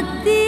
って